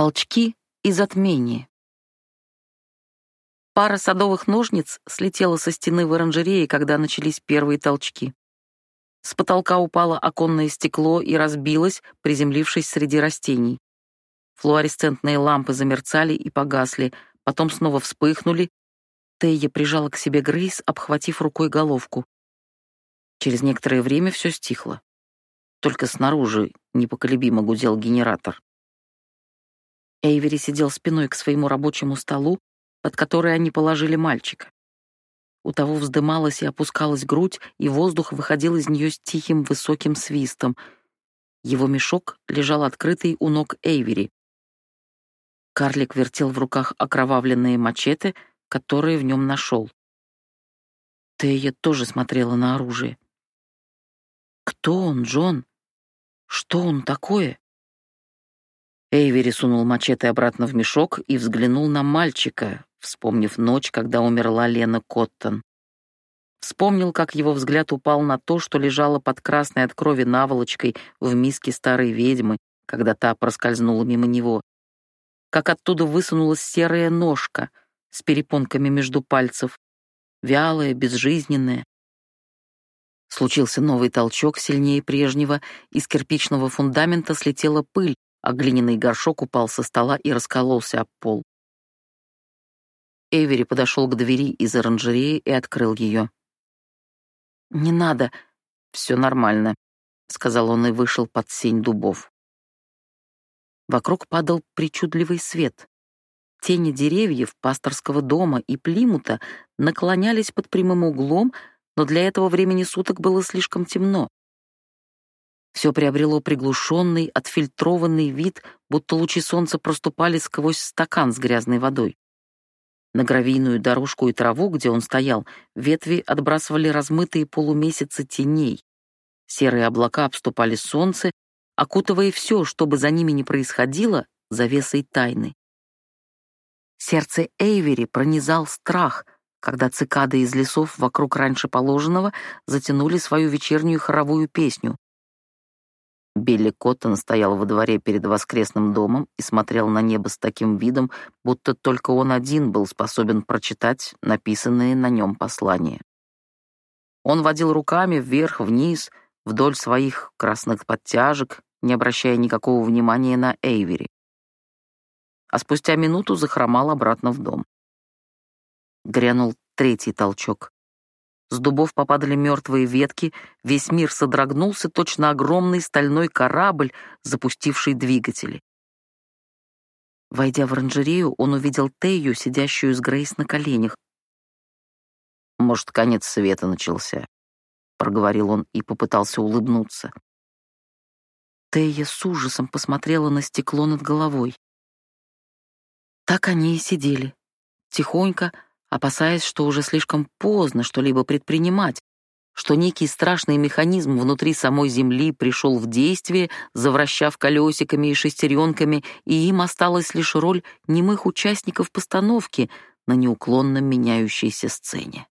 Толчки и затмение. Пара садовых ножниц слетела со стены в оранжерее, когда начались первые толчки. С потолка упало оконное стекло и разбилось, приземлившись среди растений. Флуоресцентные лампы замерцали и погасли, потом снова вспыхнули. Тея прижала к себе Грейс, обхватив рукой головку. Через некоторое время все стихло. Только снаружи непоколебимо гудел генератор. Эйвери сидел спиной к своему рабочему столу, под который они положили мальчика. У того вздымалась и опускалась грудь, и воздух выходил из нее с тихим высоким свистом. Его мешок лежал открытый у ног Эйвери. Карлик вертел в руках окровавленные мачете, которые в нем нашел. Тея тоже смотрела на оружие. «Кто он, Джон? Что он такое?» Эйвери сунул мачете обратно в мешок и взглянул на мальчика, вспомнив ночь, когда умерла Лена Коттон. Вспомнил, как его взгляд упал на то, что лежало под красной от крови наволочкой в миске старой ведьмы, когда та проскользнула мимо него. Как оттуда высунулась серая ножка с перепонками между пальцев, вялая, безжизненная. Случился новый толчок, сильнее прежнего, из кирпичного фундамента слетела пыль, а глиняный горшок упал со стола и раскололся об пол. Эвери подошел к двери из оранжереи и открыл ее. «Не надо, все нормально», — сказал он и вышел под сень дубов. Вокруг падал причудливый свет. Тени деревьев, пасторского дома и Плимута наклонялись под прямым углом, но для этого времени суток было слишком темно. Все приобрело приглушенный, отфильтрованный вид, будто лучи солнца проступали сквозь стакан с грязной водой. На гравийную дорожку и траву, где он стоял, ветви отбрасывали размытые полумесяцы теней. Серые облака обступали солнце, окутывая все, что бы за ними ни происходило, завесой тайны. Сердце Эйвери пронизал страх, когда цикады из лесов вокруг раньше положенного затянули свою вечернюю хоровую песню, Билли Коттон стоял во дворе перед воскресным домом и смотрел на небо с таким видом, будто только он один был способен прочитать написанные на нем послания. Он водил руками вверх-вниз, вдоль своих красных подтяжек, не обращая никакого внимания на Эйвери. А спустя минуту захромал обратно в дом. Грянул третий толчок. С дубов попадали мертвые ветки, весь мир содрогнулся, точно огромный стальной корабль, запустивший двигатели. Войдя в оранжерею, он увидел Тею, сидящую с Грейс на коленях. «Может, конец света начался», — проговорил он и попытался улыбнуться. Тея с ужасом посмотрела на стекло над головой. Так они и сидели, тихонько, опасаясь, что уже слишком поздно что-либо предпринимать, что некий страшный механизм внутри самой Земли пришел в действие, завращав колесиками и шестеренками, и им осталась лишь роль немых участников постановки на неуклонно меняющейся сцене.